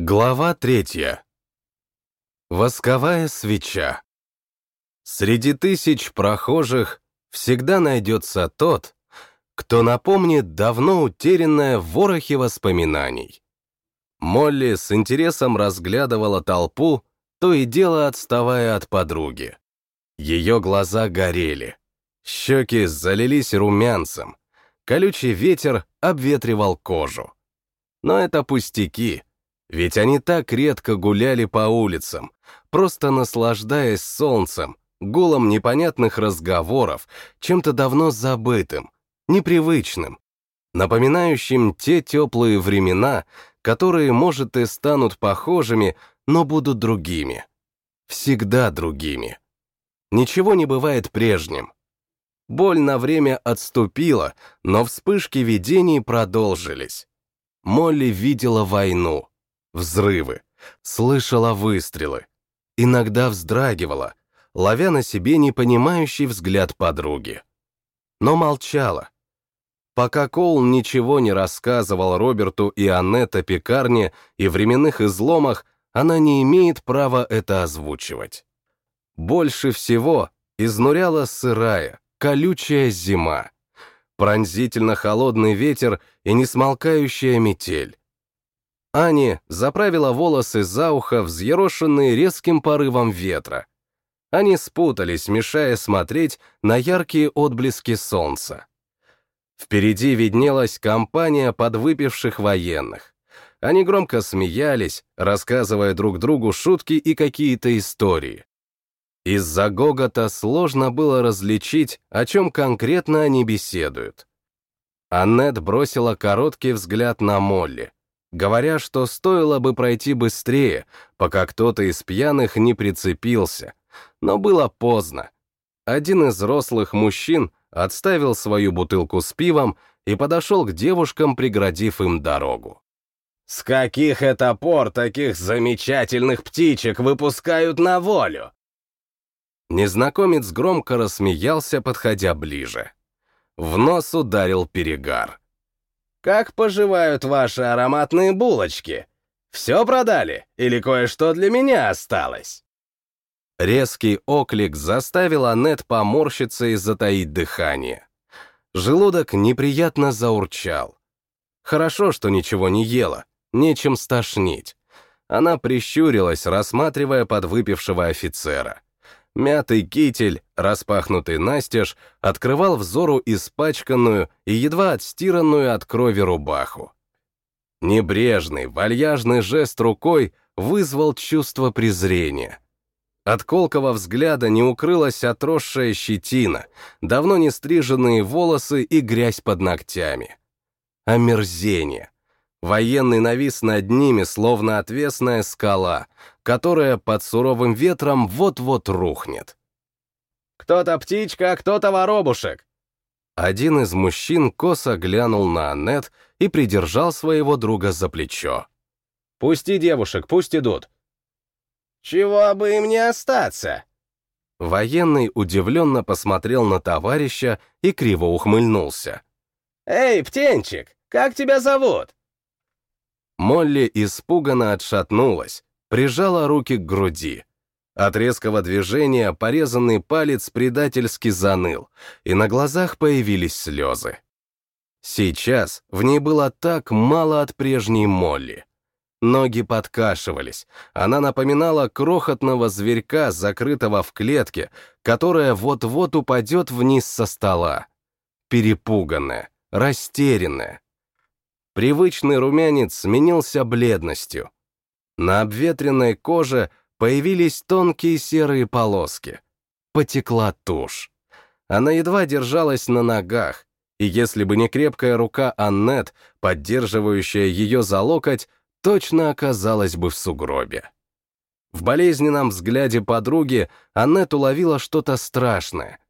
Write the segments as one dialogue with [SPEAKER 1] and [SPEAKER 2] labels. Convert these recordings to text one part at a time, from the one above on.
[SPEAKER 1] Глава третья. Восковая свеча. Среди тысяч прохожих всегда найдется тот, кто напомнит давно утерянное в ворохе воспоминаний. Молли с интересом разглядывала толпу, то и дело отставая от подруги. Ее глаза горели, щеки залились румянцем, колючий ветер обветривал кожу. Но это пустяки — ведь они так редко гуляли по улицам, просто наслаждаясь солнцем, гулом непонятных разговоров, чем-то давно забытым, непривычным, напоминающим те теплые времена, которые, может, и станут похожими, но будут другими. Всегда другими. Ничего не бывает прежним. Боль на время отступила, но вспышки видений продолжились. Молли видела войну, взрывы, слышала выстрелы, иногда вздрагивала, ловя на себе непонимающий взгляд подруги. Но молчала. Пока Коул ничего не рассказывал Роберту и Аннет о пекарне и временных изломах, она не имеет права это озвучивать. Больше всего изнуряла сырая, колючая зима, пронзительно холодный ветер и несмолкающая метель. Ани заправила волосы за ухо, взъерошенные резким порывом ветра. Они спутались, мешая смотреть на яркие отблески солнца. Впереди виднелась компания подвыпивших военных. Они громко смеялись, рассказывая друг другу шутки и какие-то истории. Из-за гогота сложно было различить, о чем конкретно они беседуют. Аннет бросила короткий взгляд на Молли говоря, что стоило бы пройти быстрее, пока кто-то из пьяных не прицепился. Но было поздно. Один из взрослых мужчин отставил свою бутылку с пивом и подошел к девушкам, преградив им дорогу. «С каких это пор таких замечательных птичек выпускают на волю?» Незнакомец громко рассмеялся, подходя ближе. В нос ударил перегар. Как поживают ваши ароматные булочки? Все продали или кое-что для меня осталось?» Резкий оклик заставил Аннет поморщиться и затаить дыхание. Желудок неприятно заурчал. Хорошо, что ничего не ела, нечем стошнить. Она прищурилась, рассматривая подвыпившего офицера. Мятый китель, распахнутый настежь, открывал взору испачканную и едва отстиранную от крови рубаху. Небрежный, вальяжный жест рукой вызвал чувство презрения. От колкого взгляда не укрылась отросшая щетина, давно не стриженные волосы и грязь под ногтями. Омерзение. Военный навис над ними, словно отвесная скала, которая под суровым ветром вот-вот рухнет. «Кто-то птичка, а кто-то воробушек!» Один из мужчин косо глянул на Аннет и придержал своего друга за плечо. «Пусти девушек, пусть идут!» «Чего бы им не остаться?» Военный удивленно посмотрел на товарища и криво ухмыльнулся. «Эй, птенчик, как тебя зовут?» Молли испуганно отшатнулась, прижала руки к груди. От резкого движения порезанный палец предательски заныл, и на глазах появились слезы. Сейчас в ней было так мало от прежней Молли. Ноги подкашивались, она напоминала крохотного зверька, закрытого в клетке, которая вот-вот упадет вниз со стола. Перепуганная, растерянная, Привычный румянец сменился бледностью. На обветренной коже появились тонкие серые полоски. Потекла тушь. Она едва держалась на ногах, и если бы не крепкая рука Аннет, поддерживающая ее за локоть, точно оказалась бы в сугробе. В болезненном взгляде подруги Аннет уловила что-то страшное.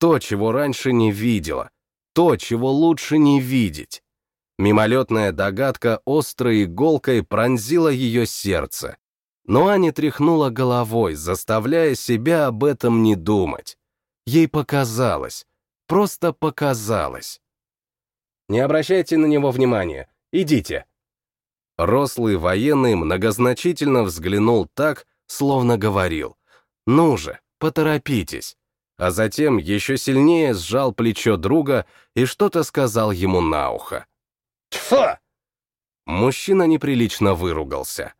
[SPEAKER 1] То, чего раньше не видела. То, чего лучше не видеть. Мимолетная догадка острой иголкой пронзила ее сердце. Но Аня тряхнула головой, заставляя себя об этом не думать. Ей показалось, просто показалось. «Не обращайте на него внимания, идите». Рослый военный многозначительно взглянул так, словно говорил «Ну же, поторопитесь», а затем еще сильнее сжал плечо друга и что-то сказал ему на ухо.
[SPEAKER 2] Тьфу!
[SPEAKER 1] Мужчина неприлично выругался.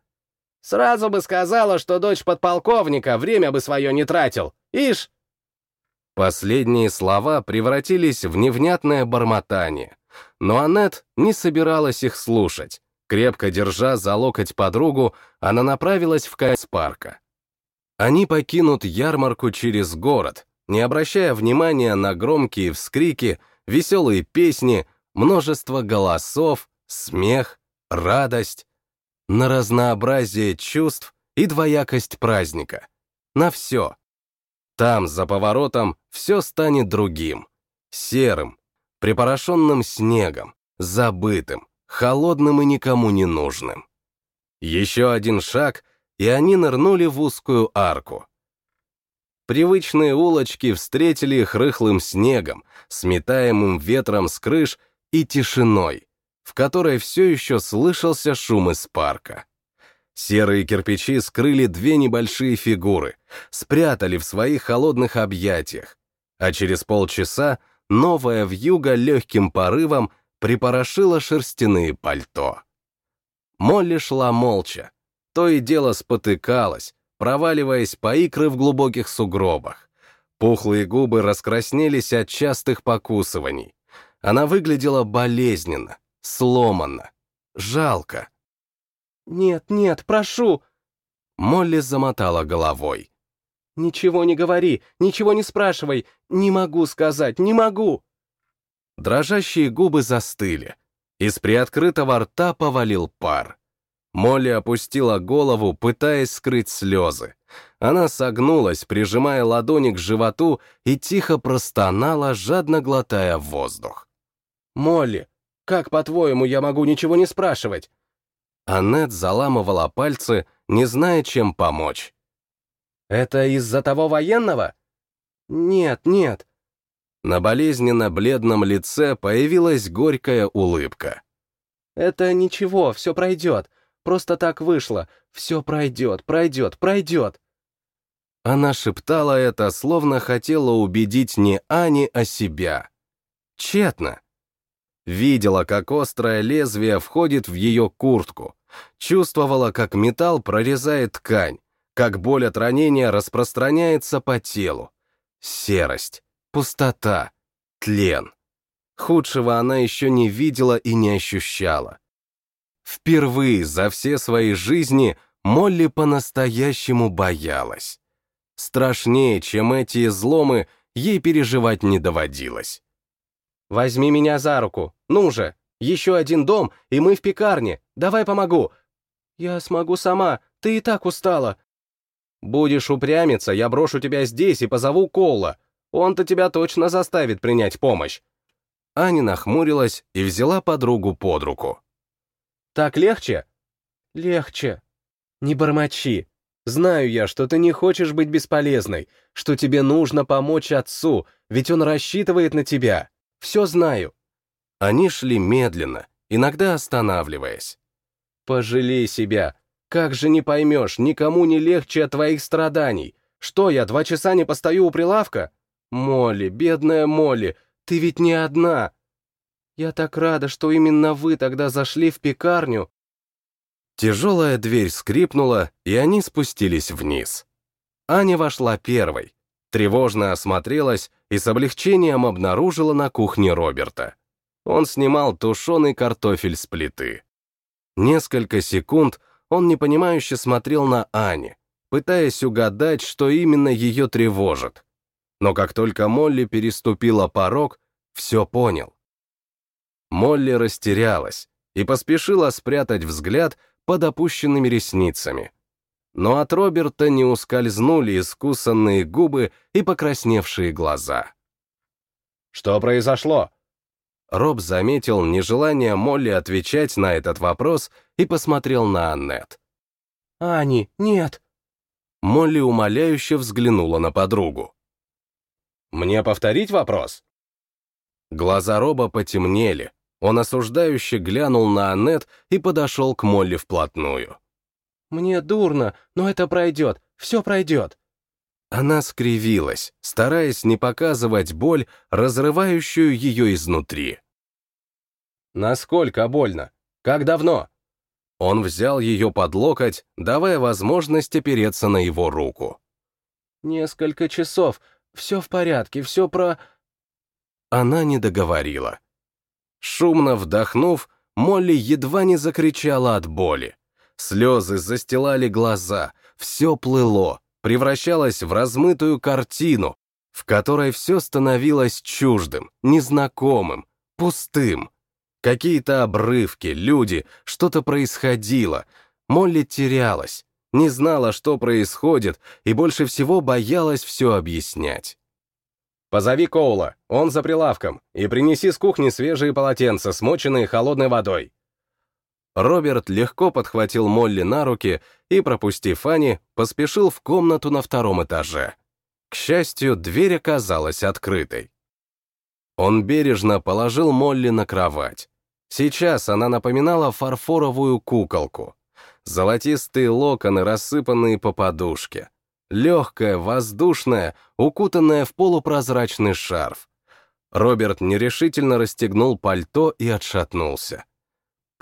[SPEAKER 2] Сразу бы сказала, что дочь подполковника время бы свое не тратил. Ишь!
[SPEAKER 1] Последние слова превратились в невнятное бормотание, но Аннет не собиралась их слушать. Крепко держа за локоть подругу, она направилась в Кайс-парка. Они покинут ярмарку через город, не обращая внимания на громкие вскрики, веселые песни, множество голосов, смех, радость, на разнообразие чувств и двоякость праздника. На все. Там, за поворотом, все станет другим. Серым, припорошенным снегом, забытым, холодным и никому не нужным. Еще один шаг, и они нырнули в узкую арку. Привычные улочки встретили их рыхлым снегом, сметаемым ветром с крыш и тишиной, в которой все еще слышался шум из парка. Серые кирпичи скрыли две небольшие фигуры, спрятали в своих холодных объятиях, а через полчаса новая вьюга легким порывом припорошила шерстяные пальто. Молли шла молча, то и дело спотыкалась, проваливаясь по икры в глубоких сугробах. Пухлые губы раскраснелись от частых покусываний. Она выглядела болезненно, сломанно, жалко.
[SPEAKER 2] «Нет, нет, прошу!»
[SPEAKER 1] Молли замотала головой.
[SPEAKER 2] «Ничего не говори, ничего не спрашивай, не могу сказать, не могу!»
[SPEAKER 1] Дрожащие губы застыли. Из приоткрытого рта повалил пар. Молли опустила голову, пытаясь скрыть слезы. Она согнулась, прижимая ладони к животу, и тихо простонала, жадно глотая воздух.
[SPEAKER 2] «Молли, как, по-твоему, я могу ничего не спрашивать?»
[SPEAKER 1] Аннет заламывала пальцы, не зная, чем помочь.
[SPEAKER 2] «Это из-за того военного?» «Нет, нет».
[SPEAKER 1] На болезненно-бледном лице появилась горькая улыбка.
[SPEAKER 2] «Это ничего, все пройдет. Просто так вышло. Все пройдет, пройдет, пройдет».
[SPEAKER 1] Она шептала это, словно хотела убедить не Ани, а себя. Тщетно. Видела, как острое лезвие входит в ее куртку. Чувствовала, как металл прорезает ткань, как боль от ранения распространяется по телу. Серость, пустота, тлен. Худшего она еще не видела и не ощущала. Впервые за все свои жизни Молли по-настоящему боялась. Страшнее, чем эти изломы, ей переживать не доводилось.
[SPEAKER 2] «Возьми меня за руку, ну же! Еще один дом, и мы в пекарне, давай помогу!» «Я смогу сама, ты и так устала!» «Будешь упрямиться, я брошу тебя здесь и позову Кола. Он-то тебя точно заставит принять помощь!»
[SPEAKER 1] Аня нахмурилась и взяла подругу под руку.
[SPEAKER 2] «Так легче?» «Легче. Не бормочи. Знаю я, что ты не хочешь быть бесполезной, что тебе нужно помочь отцу, ведь он рассчитывает на тебя. Все знаю».
[SPEAKER 1] Они шли медленно, иногда останавливаясь.
[SPEAKER 2] «Пожалей себя. Как же не поймешь, никому не легче от твоих страданий. Что, я два часа не постою у прилавка? Молли, бедная Молли, ты ведь не одна. Я так рада, что именно вы тогда зашли в пекарню».
[SPEAKER 1] Тяжелая дверь скрипнула, и они спустились вниз. Аня вошла первой, тревожно осмотрелась и с облегчением обнаружила на кухне Роберта. Он снимал тушеный картофель с плиты. Несколько секунд он непонимающе смотрел на Ани, пытаясь угадать, что именно ее тревожит. Но как только Молли переступила порог, все понял. Молли растерялась и поспешила спрятать взгляд под опущенными ресницами но от Роберта не ускользнули искусанные губы и покрасневшие глаза.
[SPEAKER 2] «Что произошло?»
[SPEAKER 1] Роб заметил нежелание Молли отвечать на этот вопрос и посмотрел на Аннет.
[SPEAKER 2] «Ани, нет!»
[SPEAKER 1] Молли умоляюще взглянула на подругу.
[SPEAKER 2] «Мне повторить вопрос?»
[SPEAKER 1] Глаза Роба потемнели, Он осуждающе глянул на Аннет и подошел к Молли вплотную.
[SPEAKER 2] «Мне дурно, но это пройдет, все пройдет».
[SPEAKER 1] Она скривилась, стараясь не показывать боль, разрывающую ее изнутри.
[SPEAKER 2] «Насколько больно? Как давно?»
[SPEAKER 1] Он взял ее под локоть, давая возможность опереться на его руку.
[SPEAKER 2] «Несколько часов. Все в порядке, все про...»
[SPEAKER 1] Она не договорила. Шумно вдохнув, Молли едва не закричала от боли. Слезы застилали глаза, все плыло, превращалось в размытую картину, в которой все становилось чуждым, незнакомым, пустым. Какие-то обрывки, люди, что-то происходило. Молли терялась, не знала, что происходит, и больше всего боялась все объяснять.
[SPEAKER 2] «Позови Коула, он за прилавком, и принеси с кухни свежие полотенца, смоченные холодной водой».
[SPEAKER 1] Роберт легко подхватил Молли на руки и, пропустив Ани, поспешил в комнату на втором этаже. К счастью, дверь оказалась открытой. Он бережно положил Молли на кровать. Сейчас она напоминала фарфоровую куколку. Золотистые локоны, рассыпанные по подушке легкая, воздушная, укутанная в полупрозрачный шарф. Роберт нерешительно расстегнул пальто и отшатнулся.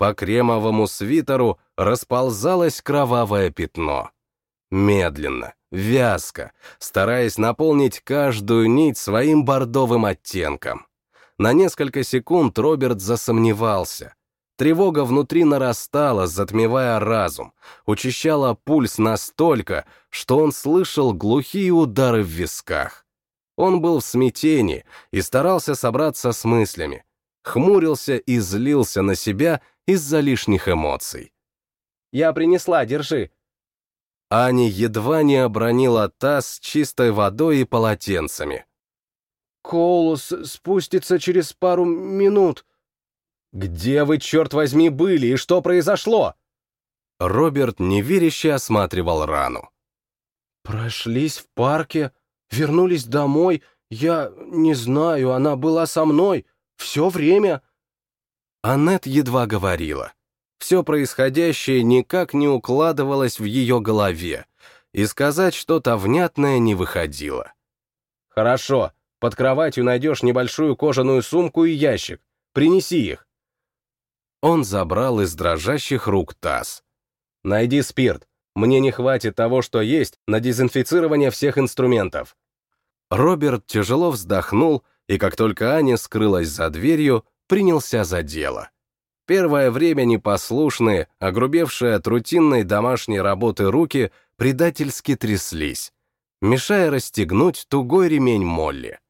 [SPEAKER 1] По кремовому свитеру расползалось кровавое пятно. Медленно, вязко, стараясь наполнить каждую нить своим бордовым оттенком. На несколько секунд Роберт засомневался. Тревога внутри нарастала, затмевая разум, учащала пульс настолько, что он слышал глухие удары в висках. Он был в смятении и старался собраться с мыслями, хмурился и злился на себя из-за лишних эмоций.
[SPEAKER 2] «Я принесла, держи!»
[SPEAKER 1] Аня едва не обронила таз с чистой водой и полотенцами.
[SPEAKER 2] «Колус спустится через пару минут», «Где вы, черт возьми, были и что произошло?»
[SPEAKER 1] Роберт неверяще осматривал рану.
[SPEAKER 2] «Прошлись в парке, вернулись домой. Я не знаю, она была со мной. Все время...»
[SPEAKER 1] Аннет едва говорила. Все происходящее никак не укладывалось в ее голове, и сказать что-то внятное не выходило.
[SPEAKER 2] «Хорошо, под кроватью найдешь небольшую кожаную сумку и ящик. Принеси их.
[SPEAKER 1] Он забрал из дрожащих рук таз.
[SPEAKER 2] «Найди спирт. Мне не хватит того, что есть, на дезинфицирование всех инструментов».
[SPEAKER 1] Роберт тяжело вздохнул, и как только Аня скрылась за дверью, принялся за дело. Первое время непослушные, огрубевшие от рутинной домашней работы руки предательски тряслись, мешая расстегнуть тугой ремень Молли.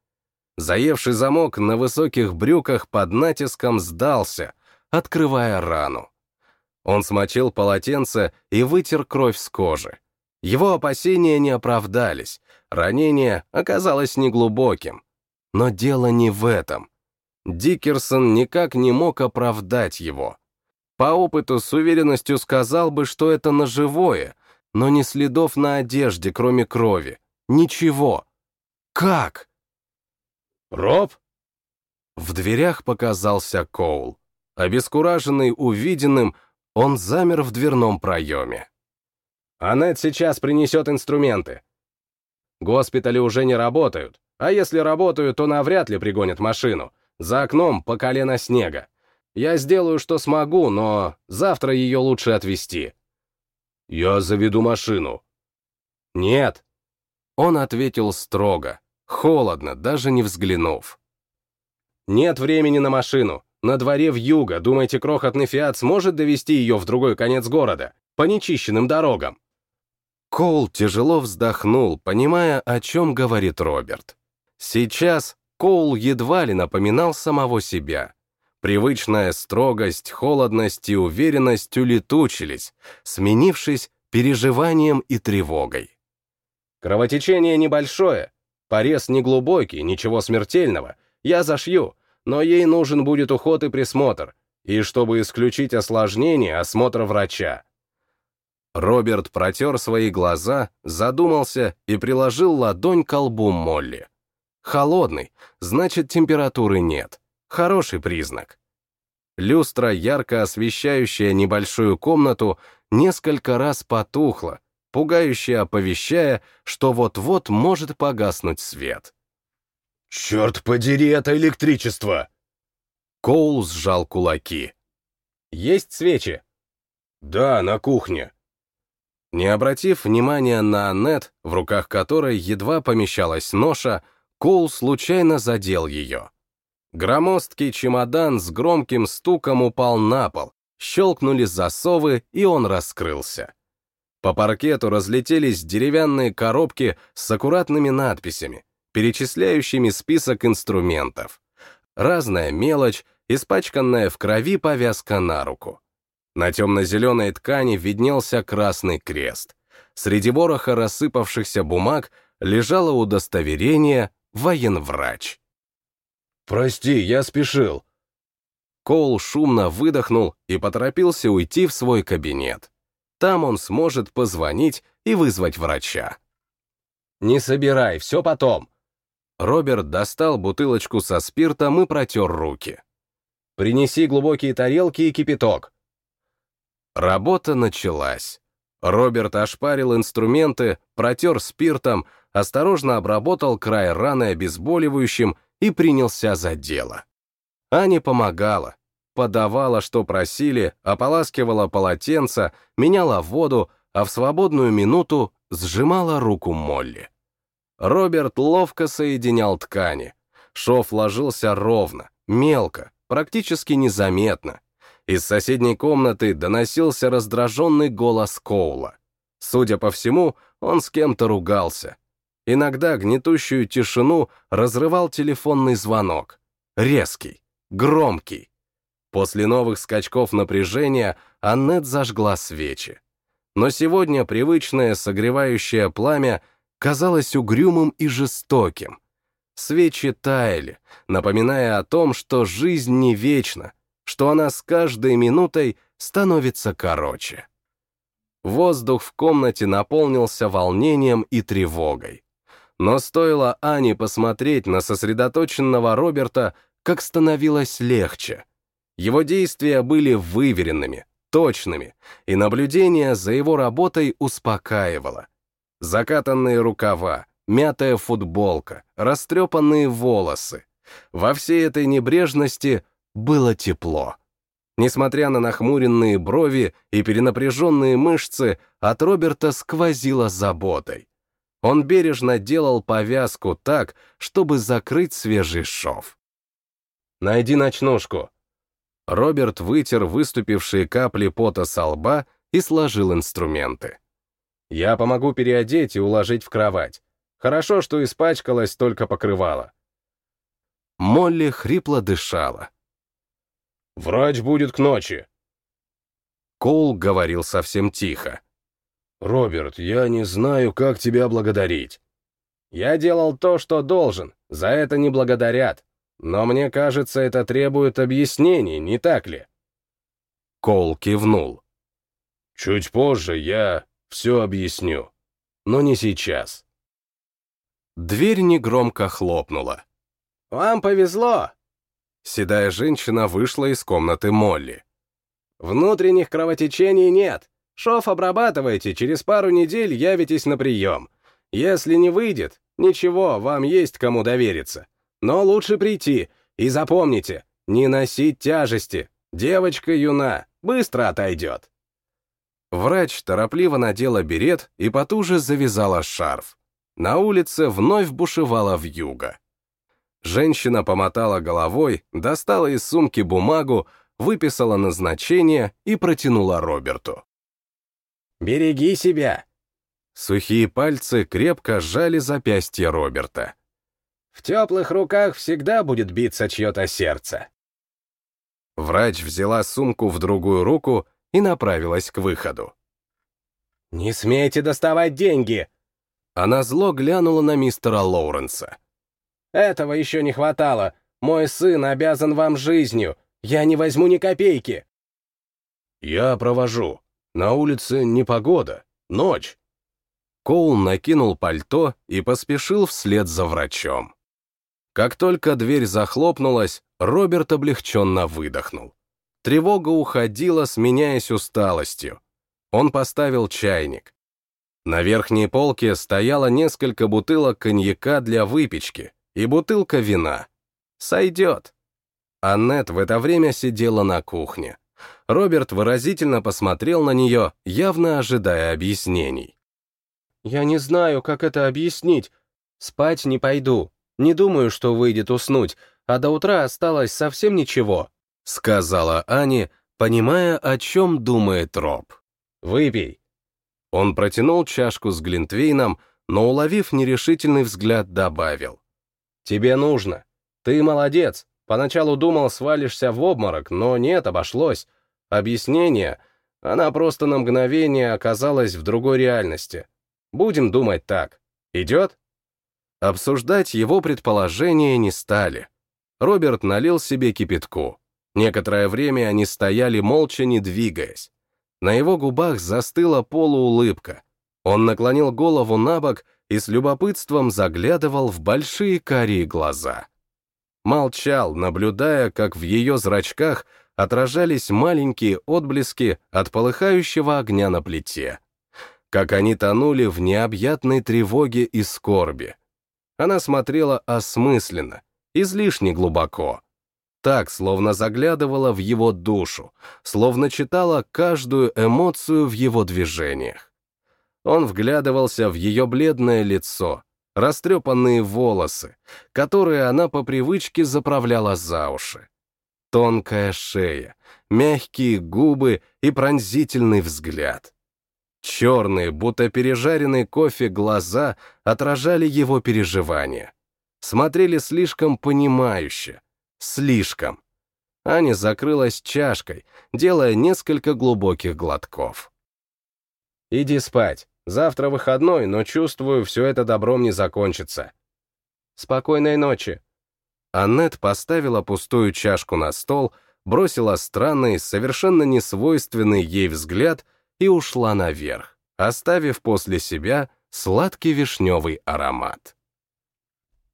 [SPEAKER 1] Заевший замок на высоких брюках под натиском сдался, открывая рану. Он смочил полотенце и вытер кровь с кожи. Его опасения не оправдались, ранение оказалось неглубоким. Но дело не в этом. Дикерсон никак не мог оправдать его. По опыту с уверенностью сказал бы, что это ножевое, но ни следов на одежде, кроме крови. Ничего. Как?
[SPEAKER 2] «Роб?»
[SPEAKER 1] В дверях показался Коул. Обескураженный увиденным, он замер в дверном проеме.
[SPEAKER 2] «Аннет сейчас принесет инструменты. Госпитали уже не работают, а если работают, то навряд ли пригонят машину. За окном по колено снега. Я сделаю, что смогу, но завтра ее лучше отвезти».
[SPEAKER 1] «Я заведу машину».
[SPEAKER 2] «Нет».
[SPEAKER 1] Он ответил строго, холодно, даже не взглянув.
[SPEAKER 2] «Нет времени на машину. На дворе в юго, думаете, крохотный фиат сможет довести ее в другой конец города, по нечищенным дорогам?
[SPEAKER 1] Коул тяжело вздохнул, понимая, о чем говорит Роберт. Сейчас Коул едва ли напоминал самого себя. Привычная строгость, холодность и уверенность улетучились, сменившись переживанием и тревогой.
[SPEAKER 2] Кровотечение небольшое, порез неглубокий, ничего смертельного. Я зашью, но ей нужен будет уход и присмотр, и чтобы исключить осложнение, осмотр врача.
[SPEAKER 1] Роберт протер свои глаза, задумался и приложил ладонь к лбу Молли. Холодный, значит, температуры нет. Хороший признак. люстра, ярко освещающая небольшую комнату, несколько раз потухла, пугающе оповещая, что вот-вот может погаснуть свет.
[SPEAKER 2] «Черт подери это электричество!»
[SPEAKER 1] Коул сжал кулаки.
[SPEAKER 2] «Есть свечи?»
[SPEAKER 1] «Да, на кухне». Не обратив внимания на Аннет, в руках которой едва помещалась ноша, Коул случайно задел ее. Громоздкий чемодан с громким стуком упал на пол, щелкнули засовы, и он раскрылся. По паркету разлетелись деревянные коробки с аккуратными надписями, перечисляющими список инструментов. Разная мелочь, испачканная в крови повязка на руку. На темно-зеленой ткани виднелся красный крест. Среди вороха рассыпавшихся бумаг лежало удостоверение «Военврач».
[SPEAKER 2] «Прости, я спешил».
[SPEAKER 1] Коул шумно выдохнул и поторопился уйти в свой кабинет. Там он сможет позвонить и вызвать врача.
[SPEAKER 2] «Не собирай, все потом».
[SPEAKER 1] Роберт достал бутылочку со спиртом и протер руки.
[SPEAKER 2] «Принеси глубокие тарелки и кипяток».
[SPEAKER 1] Работа началась. Роберт ошпарил инструменты, протер спиртом, осторожно обработал край раны обезболивающим и принялся за дело. Аня помогала, подавала, что просили, ополаскивала полотенце, меняла воду, а в свободную минуту сжимала руку Молли. Роберт ловко соединял ткани. Шов ложился ровно, мелко, практически незаметно. Из соседней комнаты доносился раздраженный голос Коула. Судя по всему, он с кем-то ругался. Иногда гнетущую тишину разрывал телефонный звонок. Резкий, громкий. После новых скачков напряжения Аннет зажгла свечи. Но сегодня привычное согревающее пламя казалось угрюмым и жестоким. Свечи таяли, напоминая о том, что жизнь не вечна, что она с каждой минутой становится короче. Воздух в комнате наполнился волнением и тревогой. Но стоило Ане посмотреть на сосредоточенного Роберта, как становилось легче — его действия были выверенными, точными, и наблюдение за его работой успокаивало. Закатанные рукава, мятая футболка, растрепанные волосы. Во всей этой небрежности было тепло. Несмотря на нахмуренные брови и перенапряженные мышцы, от Роберта сквозило заботой. Он бережно делал повязку так, чтобы закрыть свежий шов. «Найди ночнушку», Роберт вытер выступившие капли пота со лба и сложил инструменты. «Я помогу переодеть и уложить в кровать. Хорошо, что испачкалось только покрывало». Молли хрипло дышала.
[SPEAKER 2] «Врач будет к ночи».
[SPEAKER 1] Коул говорил совсем тихо.
[SPEAKER 2] «Роберт, я не знаю, как тебя благодарить». «Я делал то, что должен, за это не благодарят. Но мне кажется, это требует объяснений, не так ли?
[SPEAKER 1] Кол кивнул.
[SPEAKER 2] Чуть позже я все объясню, но не сейчас.
[SPEAKER 1] Дверь негромко хлопнула.
[SPEAKER 2] «Вам повезло!»
[SPEAKER 1] Седая женщина вышла из комнаты Молли.
[SPEAKER 2] «Внутренних кровотечений нет. Шов обрабатывайте, через пару недель явитесь на прием. Если не выйдет, ничего, вам есть кому довериться. Но лучше прийти. И запомните, не носить тяжести. Девочка юна, быстро отойдет.
[SPEAKER 1] Врач торопливо надела берет и потуже завязала шарф. На улице вновь бушевала вьюга. Женщина помотала головой, достала из сумки бумагу, выписала назначение и протянула Роберту.
[SPEAKER 2] «Береги себя!»
[SPEAKER 1] Сухие пальцы крепко сжали запястье Роберта.
[SPEAKER 2] В теплых руках всегда будет биться чье-то сердце.
[SPEAKER 1] Врач взяла сумку в другую руку и направилась к выходу.
[SPEAKER 2] «Не смейте доставать деньги!»
[SPEAKER 1] Она зло глянула на мистера Лоуренса.
[SPEAKER 2] «Этого еще не хватало. Мой сын обязан вам жизнью. Я не возьму ни копейки».
[SPEAKER 1] «Я провожу. На улице непогода. Ночь». Коул накинул пальто и поспешил вслед за врачом. Как только дверь захлопнулась, Роберт облегченно выдохнул. Тревога уходила, сменяясь усталостью. Он поставил чайник. На верхней полке стояло несколько бутылок коньяка для выпечки и бутылка вина. Сойдет. Аннет в это время сидела на кухне. Роберт выразительно посмотрел на нее, явно ожидая объяснений.
[SPEAKER 2] «Я не знаю, как это объяснить. Спать не пойду. Не думаю, что выйдет уснуть, а до утра осталось совсем ничего», —
[SPEAKER 1] сказала Ани, понимая, о чем думает Роб.
[SPEAKER 2] «Выпей».
[SPEAKER 1] Он протянул чашку с глинтвейном, но, уловив нерешительный взгляд, добавил.
[SPEAKER 2] «Тебе нужно. Ты молодец. Поначалу думал, свалишься в обморок, но нет, обошлось. Объяснение — она просто на мгновение оказалась в другой реальности. Будем думать так. Идет?»
[SPEAKER 1] Обсуждать его предположения не стали. Роберт налил себе кипятку. Некоторое время они стояли молча, не двигаясь. На его губах застыла полуулыбка. Он наклонил голову на бок и с любопытством заглядывал в большие карие глаза. Молчал, наблюдая, как в ее зрачках отражались маленькие отблески от полыхающего огня на плите. Как они тонули в необъятной тревоге и скорби. Она смотрела осмысленно, излишне глубоко. Так, словно заглядывала в его душу, словно читала каждую эмоцию в его движениях. Он вглядывался в ее бледное лицо, растрепанные волосы, которые она по привычке заправляла за уши. Тонкая шея, мягкие губы и пронзительный взгляд. Черные, будто пережаренный кофе глаза отражали его переживания. Смотрели слишком понимающе. Слишком. Аня закрылась чашкой, делая несколько глубоких глотков.
[SPEAKER 2] «Иди спать. Завтра выходной, но чувствую, все это добром не закончится. Спокойной ночи».
[SPEAKER 1] Аннет поставила пустую чашку на стол, бросила странный, совершенно несвойственный ей взгляд и ушла наверх, оставив после себя сладкий вишневый аромат.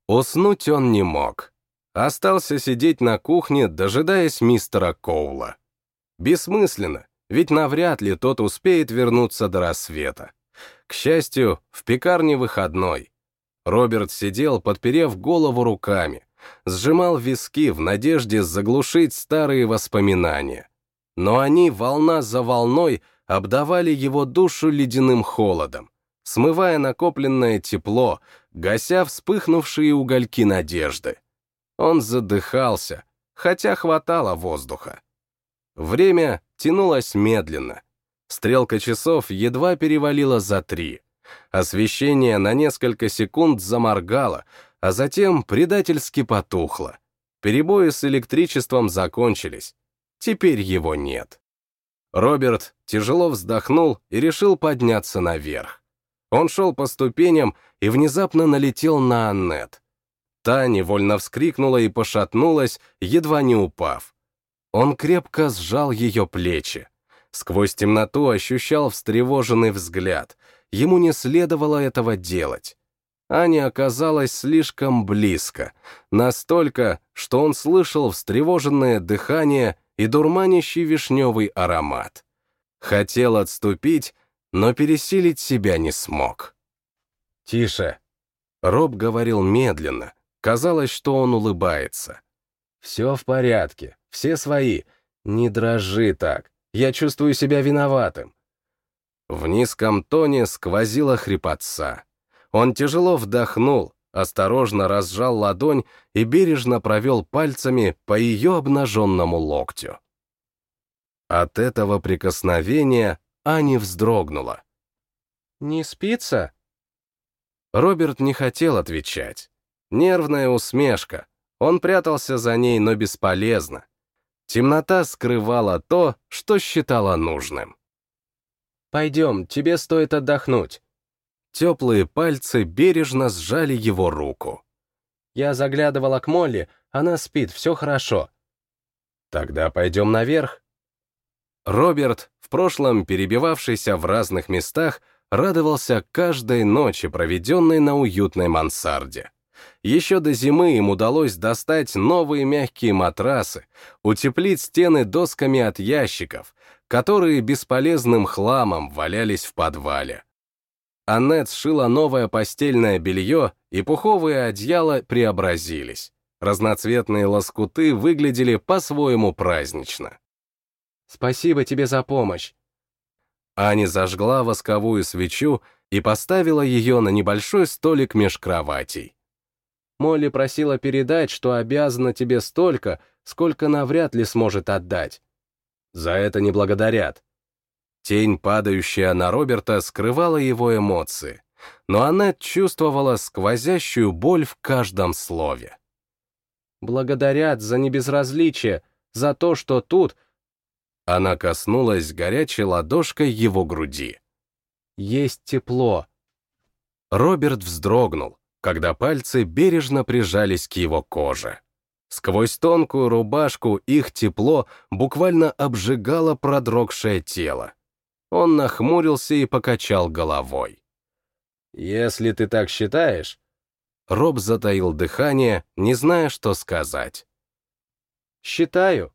[SPEAKER 1] Уснуть он не мог. Остался сидеть на кухне, дожидаясь мистера Коула. Бессмысленно, ведь навряд ли тот успеет вернуться до рассвета. К счастью, в пекарне выходной. Роберт сидел, подперев голову руками, сжимал виски в надежде заглушить старые воспоминания. Но они, волна за волной, обдавали его душу ледяным холодом, смывая накопленное тепло, гася вспыхнувшие угольки надежды. Он задыхался, хотя хватало воздуха. Время тянулось медленно. Стрелка часов едва перевалила за три. Освещение на несколько секунд заморгало, а затем предательски потухло. Перебои с электричеством закончились. Теперь его нет. Роберт тяжело вздохнул и решил подняться наверх. Он шел по ступеням и внезапно налетел на Аннет. Та невольно вскрикнула и пошатнулась, едва не упав. Он крепко сжал ее плечи. Сквозь темноту ощущал встревоженный взгляд. Ему не следовало этого делать. Аня оказалась слишком близко, настолько, что он слышал встревоженное дыхание и дурманящий вишневый аромат. Хотел отступить, но пересилить себя не смог.
[SPEAKER 2] «Тише!»
[SPEAKER 1] Роб говорил медленно, казалось, что он улыбается.
[SPEAKER 2] «Все в порядке, все свои. Не дрожи так, я чувствую себя виноватым».
[SPEAKER 1] В низком тоне сквозила хрипотца. Он тяжело вдохнул, осторожно разжал ладонь и бережно провел пальцами по ее обнаженному локтю. От этого прикосновения Ани вздрогнула.
[SPEAKER 2] «Не спится?»
[SPEAKER 1] Роберт не хотел отвечать. Нервная усмешка. Он прятался за ней, но бесполезно. Темнота скрывала то, что считала нужным.
[SPEAKER 2] «Пойдем, тебе стоит отдохнуть».
[SPEAKER 1] Теплые пальцы бережно сжали его руку.
[SPEAKER 2] «Я заглядывала к Молли, она спит, все хорошо».
[SPEAKER 1] «Тогда пойдем наверх». Роберт, в прошлом перебивавшийся в разных местах, радовался каждой ночи, проведенной на уютной мансарде. Еще до зимы им удалось достать новые мягкие матрасы, утеплить стены досками от ящиков, которые бесполезным хламом валялись в подвале. Аннет сшила новое постельное белье, и пуховые одеяла преобразились. Разноцветные лоскуты выглядели по-своему празднично.
[SPEAKER 2] «Спасибо тебе за помощь».
[SPEAKER 1] Ани зажгла восковую свечу и поставила ее на небольшой столик меж кроватей.
[SPEAKER 2] Молли просила передать, что обязана тебе столько, сколько навряд ли сможет отдать.
[SPEAKER 1] За это не благодарят. Тень, падающая на Роберта, скрывала его эмоции, но Аннет чувствовала сквозящую боль в каждом слове.
[SPEAKER 2] «Благодарят за небезразличие, за то, что тут...»
[SPEAKER 1] Она коснулась горячей ладошкой его груди.
[SPEAKER 2] «Есть тепло».
[SPEAKER 1] Роберт вздрогнул, когда пальцы бережно прижались к его коже. Сквозь тонкую рубашку их тепло буквально обжигало продрогшее тело. Он нахмурился и покачал головой.
[SPEAKER 2] «Если ты так считаешь...»
[SPEAKER 1] Роб затаил дыхание, не зная, что сказать.
[SPEAKER 2] «Считаю».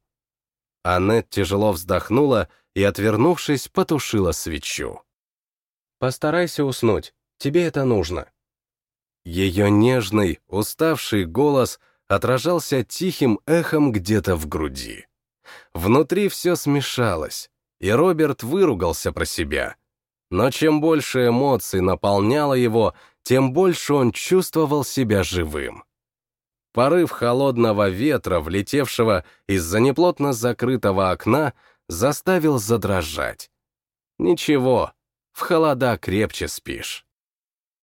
[SPEAKER 1] Аннет тяжело вздохнула и, отвернувшись, потушила свечу.
[SPEAKER 2] «Постарайся уснуть, тебе это нужно».
[SPEAKER 1] Ее нежный, уставший голос отражался тихим эхом где-то в груди. Внутри все смешалось, и Роберт выругался про себя. Но чем больше эмоций наполняло его, тем больше он чувствовал себя живым. Порыв холодного ветра, влетевшего из-за неплотно закрытого окна, заставил задрожать. Ничего, в холода крепче спишь.